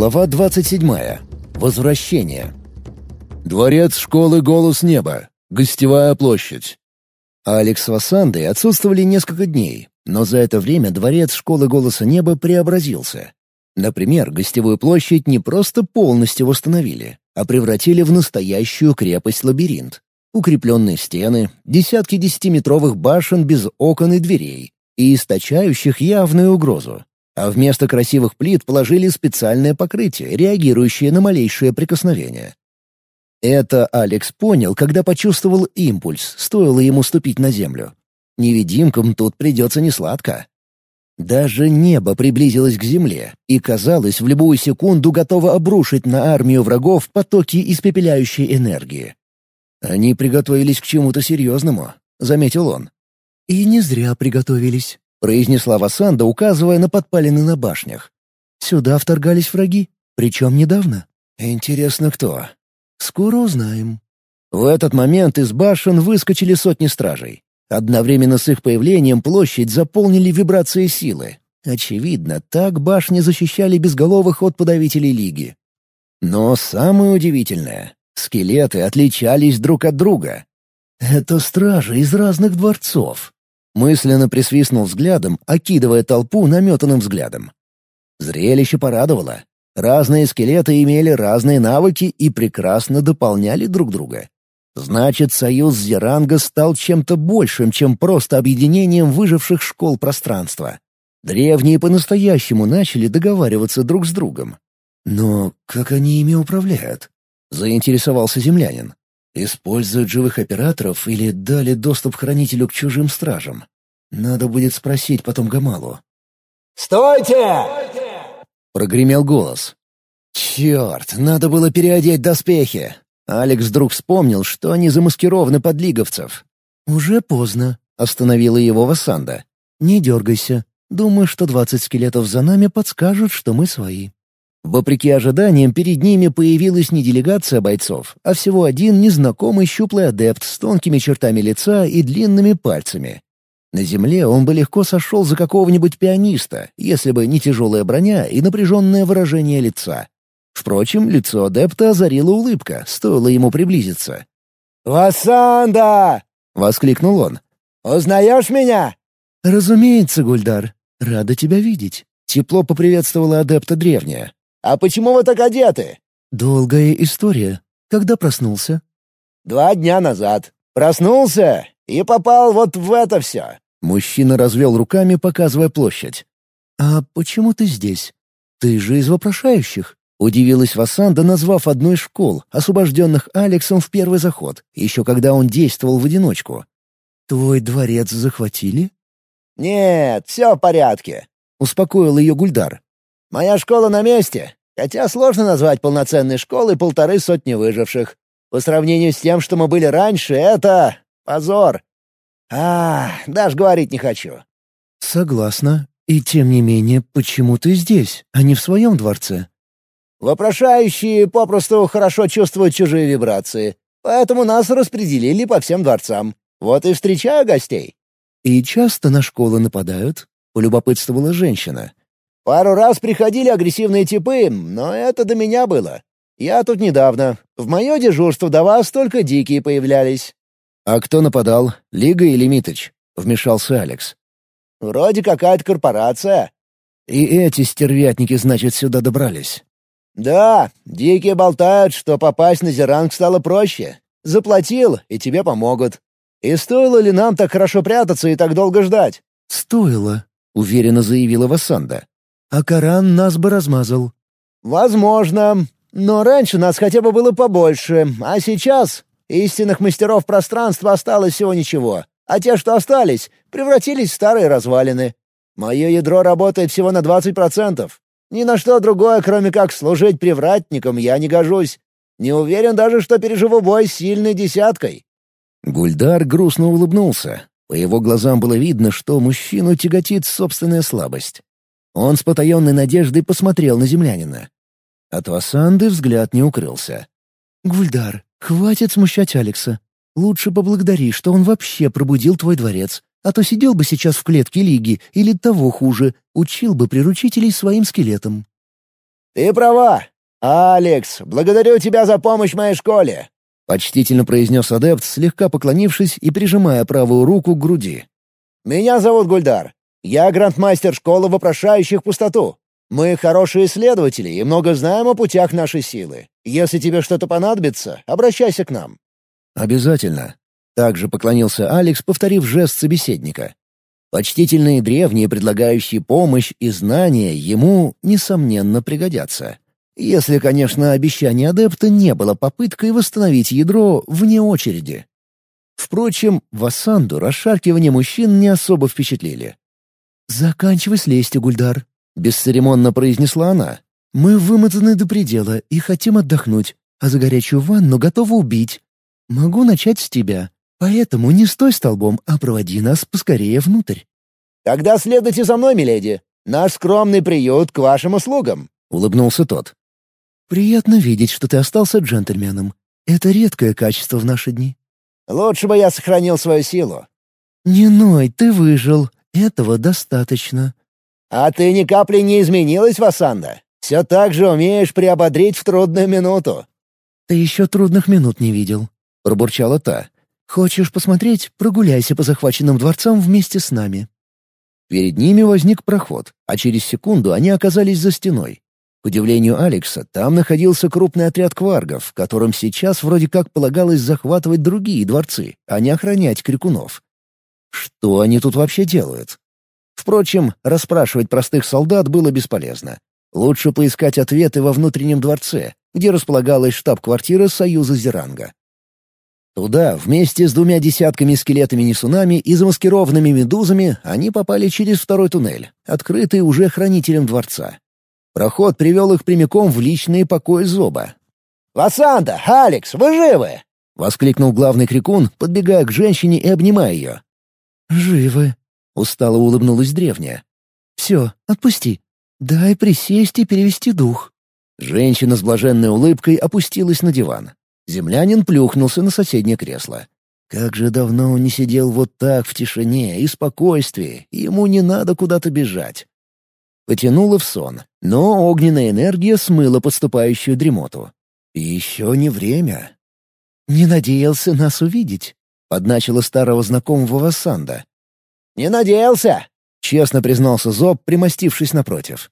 Глава 27. Возвращение. Дворец школы «Голос неба». Гостевая площадь. Алекс с Вассандой отсутствовали несколько дней, но за это время дворец школы «Голоса неба» преобразился. Например, гостевую площадь не просто полностью восстановили, а превратили в настоящую крепость-лабиринт. Укрепленные стены, десятки десятиметровых башен без окон и дверей, и источающих явную угрозу. А вместо красивых плит положили специальное покрытие, реагирующее на малейшее прикосновение. Это Алекс понял, когда почувствовал импульс, стоило ему ступить на землю. Невидимкам тут придется несладко. Даже небо приблизилось к земле и, казалось, в любую секунду готово обрушить на армию врагов потоки испепеляющей энергии. «Они приготовились к чему-то серьезному», — заметил он. «И не зря приготовились», — произнесла Васанда, указывая на подпалины на башнях. «Сюда вторгались враги, причем недавно». «Интересно, кто?» «Скоро узнаем». В этот момент из башен выскочили сотни стражей. Одновременно с их появлением площадь заполнили вибрации силы. Очевидно, так башни защищали безголовых от подавителей Лиги. Но самое удивительное — скелеты отличались друг от друга. Это стражи из разных дворцов. Мысленно присвистнул взглядом, окидывая толпу наметанным взглядом. Зрелище порадовало. Разные скелеты имели разные навыки и прекрасно дополняли друг друга. Значит, союз Зеранга стал чем-то большим, чем просто объединением выживших школ пространства. Древние по-настоящему начали договариваться друг с другом. «Но как они ими управляют?» — заинтересовался землянин. Используют живых операторов или дали доступ хранителю к чужим стражам? Надо будет спросить потом Гамалу. «Стойте!» — прогремел голос. «Черт, надо было переодеть доспехи!» Алекс вдруг вспомнил, что они замаскированы под лиговцев. «Уже поздно», — остановила его Вассанда. «Не дергайся. Думаю, что двадцать скелетов за нами подскажут, что мы свои». Вопреки ожиданиям, перед ними появилась не делегация бойцов, а всего один незнакомый щуплый адепт с тонкими чертами лица и длинными пальцами. На земле он бы легко сошел за какого-нибудь пианиста, если бы не тяжелая броня и напряженное выражение лица. Впрочем, лицо адепта озарила улыбка, стоило ему приблизиться. «Васанда!» — воскликнул он. «Узнаешь меня?» «Разумеется, Гульдар. Рада тебя видеть». Тепло поприветствовала адепта древняя. «А почему вы так одеты?» «Долгая история. Когда проснулся?» «Два дня назад. Проснулся и попал вот в это все». Мужчина развел руками, показывая площадь. «А почему ты здесь? Ты же из вопрошающих?» Удивилась Васанда, назвав одну из школ, освобожденных Алексом в первый заход, еще когда он действовал в одиночку. «Твой дворец захватили?» «Нет, все в порядке», — успокоил ее Гульдар. Моя школа на месте, хотя сложно назвать полноценной школой полторы сотни выживших. По сравнению с тем, что мы были раньше, это... позор. А, даже говорить не хочу». «Согласна. И тем не менее, почему ты здесь, а не в своем дворце?» «Вопрошающие попросту хорошо чувствуют чужие вибрации, поэтому нас распределили по всем дворцам. Вот и встречаю гостей». «И часто на школы нападают?» — полюбопытствовала женщина. Пару раз приходили агрессивные типы, но это до меня было. Я тут недавно. В мое дежурство до вас только дикие появлялись». «А кто нападал? Лига или Миточ?» — вмешался Алекс. «Вроде какая-то корпорация». «И эти стервятники, значит, сюда добрались?» «Да, дикие болтают, что попасть на Зеранг стало проще. Заплатил, и тебе помогут. И стоило ли нам так хорошо прятаться и так долго ждать?» «Стоило», — уверенно заявила Вассанда. А Коран нас бы размазал». «Возможно. Но раньше нас хотя бы было побольше, а сейчас истинных мастеров пространства осталось всего ничего, а те, что остались, превратились в старые развалины. Мое ядро работает всего на 20%. Ни на что другое, кроме как служить привратником, я не гожусь. Не уверен даже, что переживу бой с сильной десяткой». Гульдар грустно улыбнулся. По его глазам было видно, что мужчину тяготит собственная слабость. Он с потаенной надеждой посмотрел на землянина. От Васанды взгляд не укрылся. «Гульдар, хватит смущать Алекса. Лучше поблагодари, что он вообще пробудил твой дворец, а то сидел бы сейчас в клетке Лиги или того хуже, учил бы приручителей своим скелетом». Ты права. Алекс, благодарю тебя за помощь моей школе. Почтительно произнес адепт, слегка поклонившись и прижимая правую руку к груди. «Меня зовут Гульдар. Я грандмастер школы вопрошающих пустоту. Мы хорошие исследователи и много знаем о путях нашей силы. Если тебе что-то понадобится, обращайся к нам». «Обязательно». Также поклонился Алекс, повторив жест собеседника. Почтительные древние, предлагающие помощь и знания, ему, несомненно, пригодятся. Если, конечно, обещание адепта не было попыткой восстановить ядро вне очереди. Впрочем, Вассанду расшаркивание мужчин не особо впечатлили. «Заканчивай с лестью, Гульдар», — бесцеремонно произнесла она. «Мы вымотаны до предела и хотим отдохнуть, а за горячую ванну готовы убить. Могу начать с тебя, поэтому не стой столбом, а проводи нас поскорее внутрь». «Тогда следуйте за мной, миледи. Наш скромный приют к вашим услугам», — улыбнулся тот. «Приятно видеть, что ты остался джентльменом. Это редкое качество в наши дни». «Лучше бы я сохранил свою силу». «Не ной, ты выжил. Этого достаточно». «А ты ни капли не изменилась, Васанда. Все так же умеешь приободрить в трудную минуту». «Ты еще трудных минут не видел», — пробурчала та. «Хочешь посмотреть? Прогуляйся по захваченным дворцам вместе с нами». Перед ними возник проход, а через секунду они оказались за стеной. К удивлению Алекса, там находился крупный отряд кваргов, которым сейчас вроде как полагалось захватывать другие дворцы, а не охранять крикунов. Что они тут вообще делают? Впрочем, расспрашивать простых солдат было бесполезно. Лучше поискать ответы во внутреннем дворце, где располагалась штаб-квартира Союза Зеранга. Туда, вместе с двумя десятками скелетами-несунами и замаскированными медузами, они попали через второй туннель, открытый уже хранителем дворца. Проход привел их прямиком в личные покои Зоба. «Васанда! Алекс, вы живы?» — воскликнул главный крикун, подбегая к женщине и обнимая ее. «Живы», — устало улыбнулась древняя. «Все, отпусти. Дай присесть и перевести дух». Женщина с блаженной улыбкой опустилась на диван. Землянин плюхнулся на соседнее кресло. Как же давно он не сидел вот так в тишине и спокойствии, ему не надо куда-то бежать. Потянуло в сон, но огненная энергия смыла подступающую дремоту. Еще не время. «Не надеялся нас увидеть», — подначила старого знакомого Вассанда. «Не надеялся», — честно признался Зоб, примостившись напротив.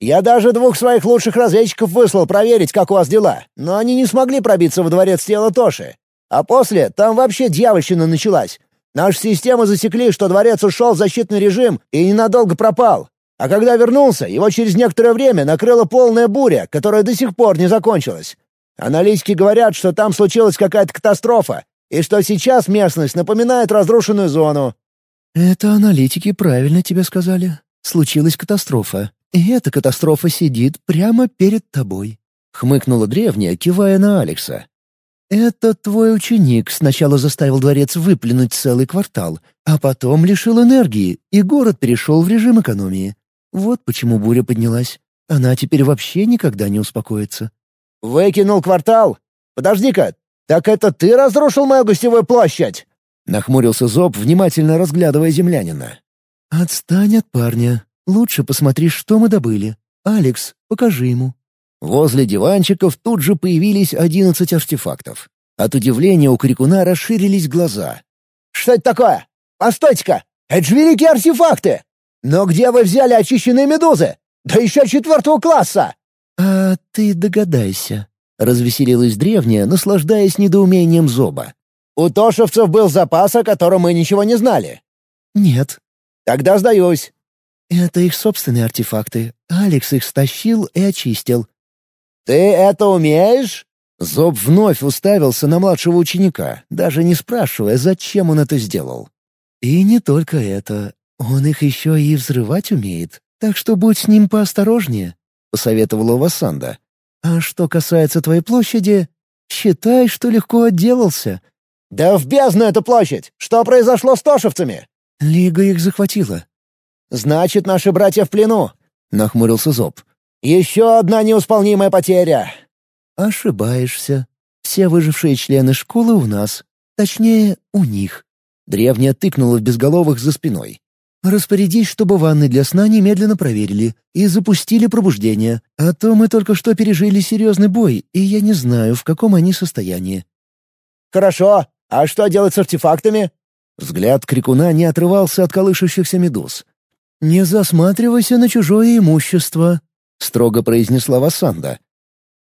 «Я даже двух своих лучших разведчиков выслал проверить, как у вас дела, но они не смогли пробиться во дворец тела Тоши. А после там вообще дьявольщина началась. Наши системы засекли, что дворец ушел в защитный режим и ненадолго пропал. А когда вернулся, его через некоторое время накрыла полная буря, которая до сих пор не закончилась. Аналитики говорят, что там случилась какая-то катастрофа, и что сейчас местность напоминает разрушенную зону». «Это аналитики правильно тебе сказали. Случилась катастрофа. И эта катастрофа сидит прямо перед тобой», — хмыкнула древняя, кивая на Алекса. «Это твой ученик сначала заставил дворец выплюнуть целый квартал, а потом лишил энергии, и город перешел в режим экономии. Вот почему буря поднялась. Она теперь вообще никогда не успокоится. «Выкинул квартал? Подожди-ка, так это ты разрушил мою гостевую площадь?» Нахмурился Зоб, внимательно разглядывая землянина. «Отстань от парня. Лучше посмотри, что мы добыли. Алекс, покажи ему». Возле диванчиков тут же появились одиннадцать артефактов. От удивления у крикуна расширились глаза. «Что это такое? Постойте-ка! Это же великие артефакты!» «Но где вы взяли очищенные медузы? Да еще четвертого класса!» «А ты догадайся», — развеселилась древняя, наслаждаясь недоумением зоба. «У тошевцев был запас, о котором мы ничего не знали». «Нет». «Тогда сдаюсь». «Это их собственные артефакты. Алекс их стащил и очистил». «Ты это умеешь?» Зоб вновь уставился на младшего ученика, даже не спрашивая, зачем он это сделал. «И не только это. «Он их еще и взрывать умеет, так что будь с ним поосторожнее», — посоветовала Вассанда. «А что касается твоей площади, считай, что легко отделался». «Да в бездну эту площадь! Что произошло с тошевцами?» «Лига их захватила». «Значит, наши братья в плену», — нахмурился Зоб. «Еще одна неусполнимая потеря». «Ошибаешься. Все выжившие члены школы у нас. Точнее, у них». Древняя тыкнула в безголовых за спиной. Распорядись, чтобы ванны для сна немедленно проверили и запустили пробуждение, а то мы только что пережили серьезный бой, и я не знаю, в каком они состоянии». «Хорошо. А что делать с артефактами?» Взгляд крикуна не отрывался от колышущихся медуз. «Не засматривайся на чужое имущество», — строго произнесла Васанда.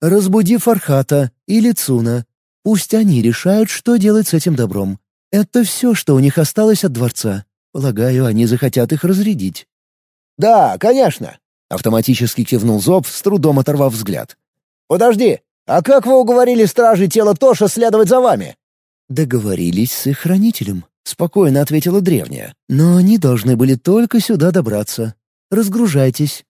«Разбуди Фархата или Цуна. Пусть они решают, что делать с этим добром. Это все, что у них осталось от дворца. Полагаю, они захотят их разрядить». «Да, конечно», — автоматически кивнул Зоб, с трудом оторвав взгляд. «Подожди, а как вы уговорили стражи тела Тоша следовать за вами?» «Договорились с их хранителем», — спокойно ответила древняя. «Но они должны были только сюда добраться. Разгружайтесь».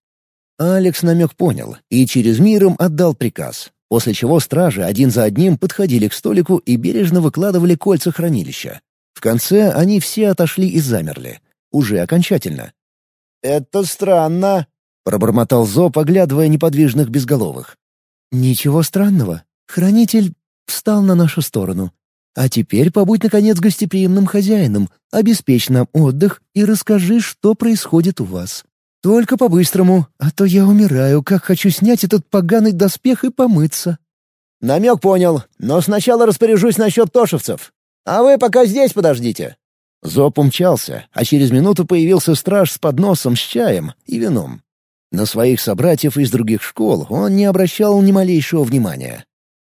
Алекс намек понял и через миром отдал приказ, после чего стражи один за одним подходили к столику и бережно выкладывали кольца хранилища. В конце они все отошли и замерли. Уже окончательно. «Это странно», — пробормотал Зоб, оглядывая неподвижных безголовых. «Ничего странного. Хранитель встал на нашу сторону. А теперь побудь, наконец, гостеприимным хозяином, обеспечь нам отдых и расскажи, что происходит у вас. Только по-быстрому, а то я умираю, как хочу снять этот поганый доспех и помыться». «Намек понял, но сначала распоряжусь насчет тошевцев. А вы пока здесь подождите». Зоб умчался, а через минуту появился страж с подносом с чаем и вином. На своих собратьев из других школ он не обращал ни малейшего внимания.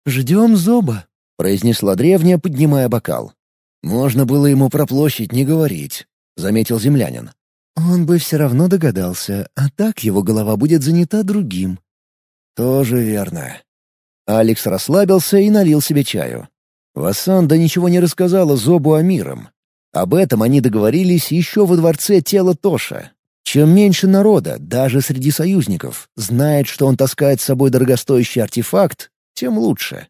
«Ждем Зоба», — произнесла древняя, поднимая бокал. «Можно было ему про площадь не говорить», — заметил землянин. «Он бы все равно догадался, а так его голова будет занята другим». «Тоже верно». Алекс расслабился и налил себе чаю. Вассанда ничего не рассказала Зобу о миром. Об этом они договорились еще во дворце тела Тоша. Чем меньше народа, даже среди союзников, знает, что он таскает с собой дорогостоящий артефакт, тем лучше.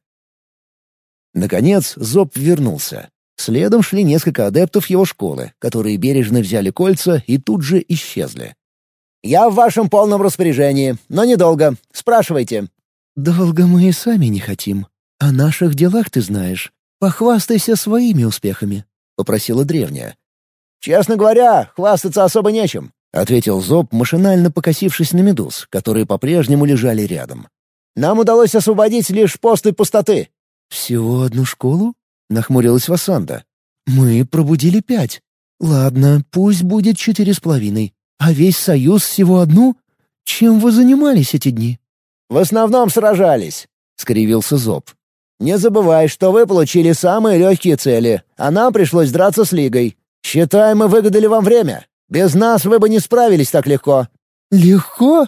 Наконец, Зоб вернулся. Следом шли несколько адептов его школы, которые бережно взяли кольца и тут же исчезли. «Я в вашем полном распоряжении, но недолго. Спрашивайте». «Долго мы и сами не хотим. О наших делах ты знаешь. Похвастайся своими успехами», — попросила древняя. «Честно говоря, хвастаться особо нечем», — ответил Зоб, машинально покосившись на медуз, которые по-прежнему лежали рядом. «Нам удалось освободить лишь посты пустоты. «Всего одну школу?» — нахмурилась Васанда. «Мы пробудили пять. Ладно, пусть будет четыре с половиной. А весь союз всего одну? Чем вы занимались эти дни?» «В основном сражались», — скривился Зоб. «Не забывай, что вы получили самые легкие цели, а нам пришлось драться с Лигой. Считай, мы выгадали вам время. Без нас вы бы не справились так легко». «Легко?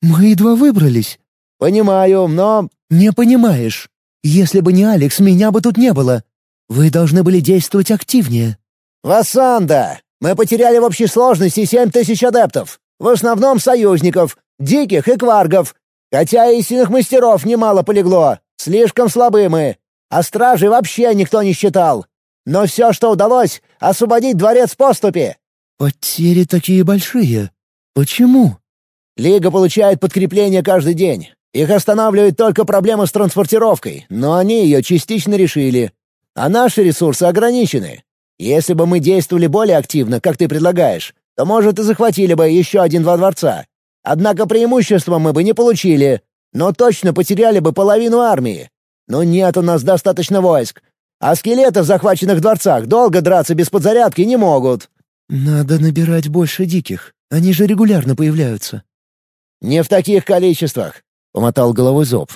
Мы едва выбрались». «Понимаю, но...» «Не понимаешь. Если бы не Алекс, меня бы тут не было. Вы должны были действовать активнее». «Вассанда! Мы потеряли в общей сложности семь тысяч адептов. В основном союзников, диких и кваргов. Хотя истинных мастеров немало полегло. Слишком слабы мы. А стражи вообще никто не считал. Но все, что удалось — освободить дворец поступи». «Потери такие большие. Почему?» «Лига получает подкрепление каждый день. Их останавливает только проблема с транспортировкой, но они ее частично решили. А наши ресурсы ограничены. Если бы мы действовали более активно, как ты предлагаешь, то, может, и захватили бы еще один-два дворца. Однако преимущества мы бы не получили, но точно потеряли бы половину армии. Но нет у нас достаточно войск. А скелеты в захваченных дворцах долго драться без подзарядки не могут». «Надо набирать больше диких. Они же регулярно появляются». «Не в таких количествах. — помотал головой Зоб.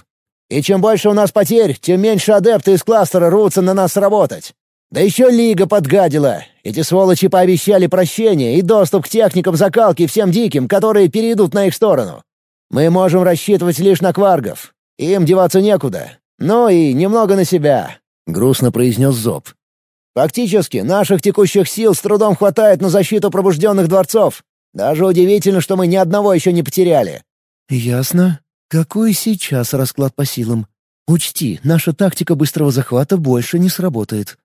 «И чем больше у нас потерь, тем меньше адепты из кластера рвутся на нас работать. Да еще Лига подгадила. Эти сволочи пообещали прощение и доступ к техникам закалки всем диким, которые перейдут на их сторону. Мы можем рассчитывать лишь на кваргов. Им деваться некуда. Ну и немного на себя», — грустно произнес Зоб. «Фактически, наших текущих сил с трудом хватает на защиту пробужденных дворцов. Даже удивительно, что мы ни одного еще не потеряли». «Ясно. Какой сейчас расклад по силам? Учти, наша тактика быстрого захвата больше не сработает.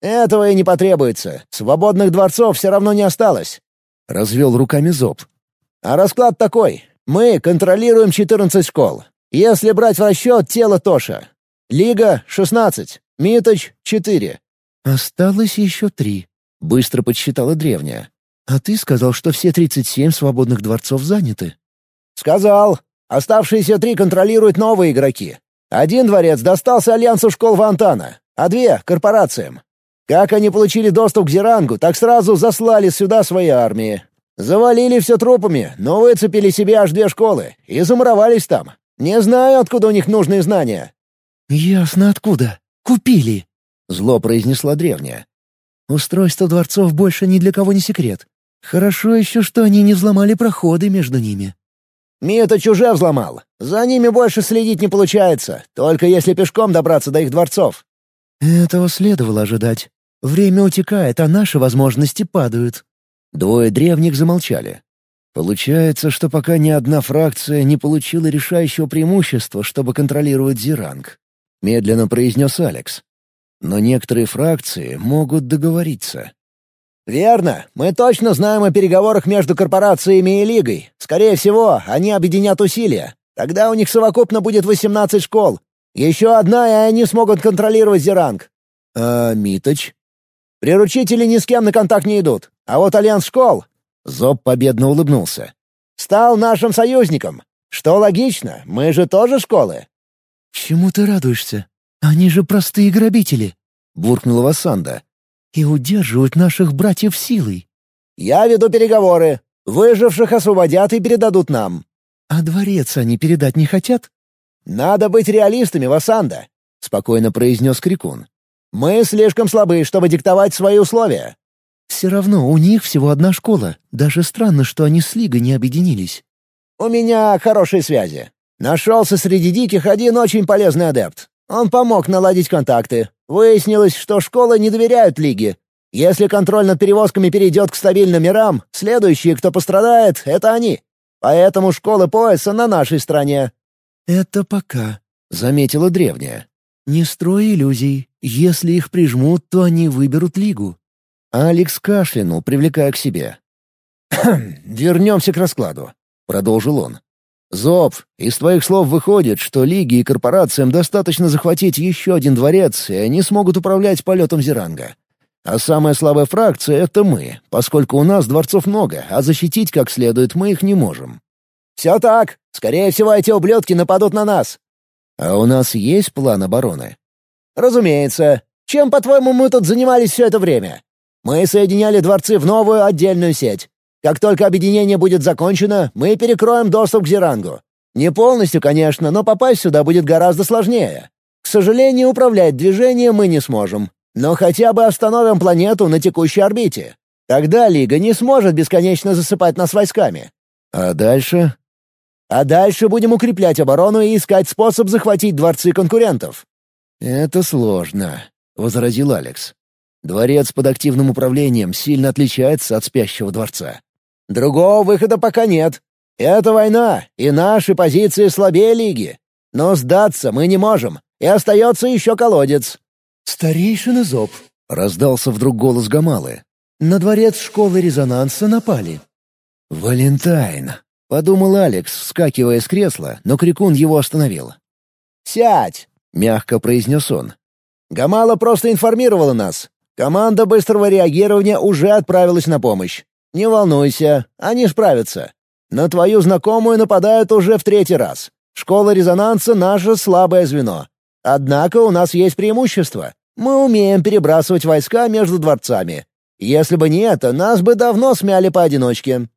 Этого и не потребуется. Свободных дворцов все равно не осталось. Развел руками Зоб. А расклад такой. Мы контролируем 14 школ. Если брать в расчет тело Тоша. Лига — 16, Миточ — 4. Осталось еще три. Быстро подсчитала древняя. «А ты сказал, что все 37 свободных дворцов заняты». «Сказал. Оставшиеся три контролируют новые игроки. Один дворец достался Альянсу школ Вантана, а две — корпорациям. Как они получили доступ к Зерангу, так сразу заслали сюда свои армии. Завалили все трупами, но выцепили себе аж две школы и замуровались там. Не знаю, откуда у них нужные знания». «Ясно откуда. Купили», — зло произнесла древняя. «Устройство дворцов больше ни для кого не секрет. Хорошо еще, что они не взломали проходы между ними». «Ми-то чуже взломал. За ними больше следить не получается, только если пешком добраться до их дворцов». «Этого следовало ожидать. Время утекает, а наши возможности падают». Двое древних замолчали. Получается, что пока ни одна фракция не получила решающего преимущества, чтобы контролировать Зиранг. Медленно произнес Алекс. Но некоторые фракции могут договориться. «Верно. Мы точно знаем о переговорах между корпорациями и Лигой. Скорее всего, они объединят усилия. Тогда у них совокупно будет 18 школ. Еще одна, и они смогут контролировать Зеранг». «А Миточ?» «Приручители ни с кем на контакт не идут. А вот Альянс школ...» Зоб победно улыбнулся. «Стал нашим союзником. Что логично, мы же тоже школы». «Чему ты радуешься? Они же простые грабители», — буркнула Вассанда и удерживают наших братьев силой. Я веду переговоры. Выживших освободят и передадут нам. А дворец они передать не хотят? Надо быть реалистами, Васанда, спокойно произнес Крикун. Мы слишком слабы, чтобы диктовать свои условия. Все равно у них всего одна школа. Даже странно, что они с Лигой не объединились. У меня хорошие связи. Нашелся среди диких один очень полезный адепт. Он помог наладить контакты. Выяснилось, что школы не доверяют Лиге. Если контроль над перевозками перейдет к стабильным мирам, следующие, кто пострадает, — это они. Поэтому школы пояса на нашей стороне». «Это пока», — заметила древняя. «Не строй иллюзий. Если их прижмут, то они выберут Лигу». Алекс кашлянул, привлекая к себе. «Вернемся к раскладу», — продолжил он. «Зоб, из твоих слов выходит, что Лиге и корпорациям достаточно захватить еще один дворец, и они смогут управлять полетом Зеранга. А самая слабая фракция — это мы, поскольку у нас дворцов много, а защитить как следует мы их не можем». «Все так. Скорее всего, эти ублюдки нападут на нас». «А у нас есть план обороны?» «Разумеется. Чем, по-твоему, мы тут занимались все это время? Мы соединяли дворцы в новую отдельную сеть. Как только объединение будет закончено, мы перекроем доступ к Зерангу. Не полностью, конечно, но попасть сюда будет гораздо сложнее. К сожалению, управлять движением мы не сможем. Но хотя бы остановим планету на текущей орбите. Тогда Лига не сможет бесконечно засыпать нас войсками. А дальше? А дальше будем укреплять оборону и искать способ захватить дворцы конкурентов. «Это сложно», — возразил Алекс. «Дворец под активным управлением сильно отличается от спящего дворца. Другого выхода пока нет. Это война, и наши позиции слабее Лиги. Но сдаться мы не можем, и остается еще колодец». «Старейшина Зоб», — раздался вдруг голос Гамалы. «На дворец школы резонанса напали». «Валентайн», — подумал Алекс, вскакивая с кресла, но Крикун его остановил. «Сядь», — мягко произнес он. «Гамала просто информировала нас. Команда быстрого реагирования уже отправилась на помощь. «Не волнуйся, они справятся. На твою знакомую нападают уже в третий раз. Школа резонанса — наше слабое звено. Однако у нас есть преимущество. Мы умеем перебрасывать войска между дворцами. Если бы не это, нас бы давно смяли поодиночке».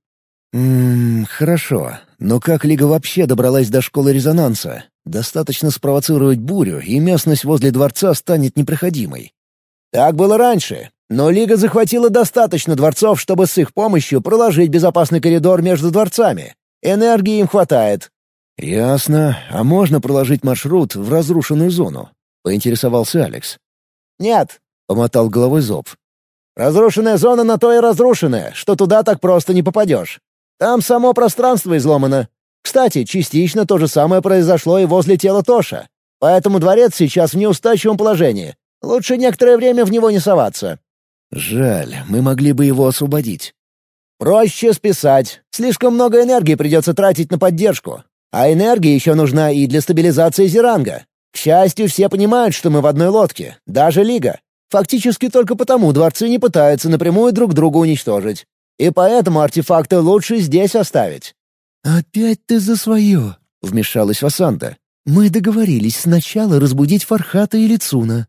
«Ммм, хорошо. Но как Лига вообще добралась до школы резонанса? Достаточно спровоцировать бурю, и местность возле дворца станет непроходимой». «Так было раньше. Но Лига захватила достаточно дворцов, чтобы с их помощью проложить безопасный коридор между дворцами. Энергии им хватает». «Ясно. А можно проложить маршрут в разрушенную зону?» — поинтересовался Алекс. «Нет», — помотал головой Зоб. «Разрушенная зона на то и разрушенная, что туда так просто не попадешь. Там само пространство изломано. Кстати, частично то же самое произошло и возле тела Тоша. Поэтому дворец сейчас в неустойчивом положении. Лучше некоторое время в него не соваться». Жаль, мы могли бы его освободить. Проще списать. Слишком много энергии придется тратить на поддержку. А энергия еще нужна и для стабилизации Зеранга. К счастью, все понимают, что мы в одной лодке, даже Лига. Фактически только потому дворцы не пытаются напрямую друг друга уничтожить. И поэтому артефакты лучше здесь оставить». «Опять ты за свое», — вмешалась Васанда. «Мы договорились сначала разбудить Фархата и Лицуна».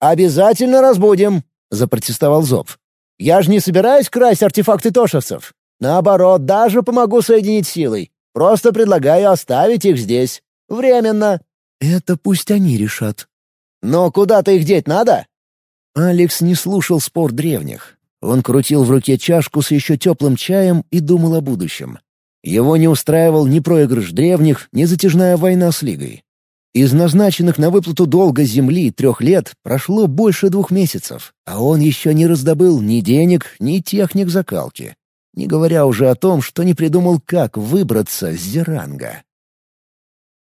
«Обязательно разбудим», — запротестовал Зоб. «Я же не собираюсь красть артефакты тошевцев. Наоборот, даже помогу соединить силой. Просто предлагаю оставить их здесь. Временно». «Это пусть они решат». «Но куда-то их деть надо?» Алекс не слушал спор древних. Он крутил в руке чашку с еще теплым чаем и думал о будущем. Его не устраивал ни проигрыш древних, ни затяжная война с Лигой. Из назначенных на выплату долга земли трех лет прошло больше двух месяцев, а он еще не раздобыл ни денег, ни техник закалки. Не говоря уже о том, что не придумал, как выбраться с Зеранга.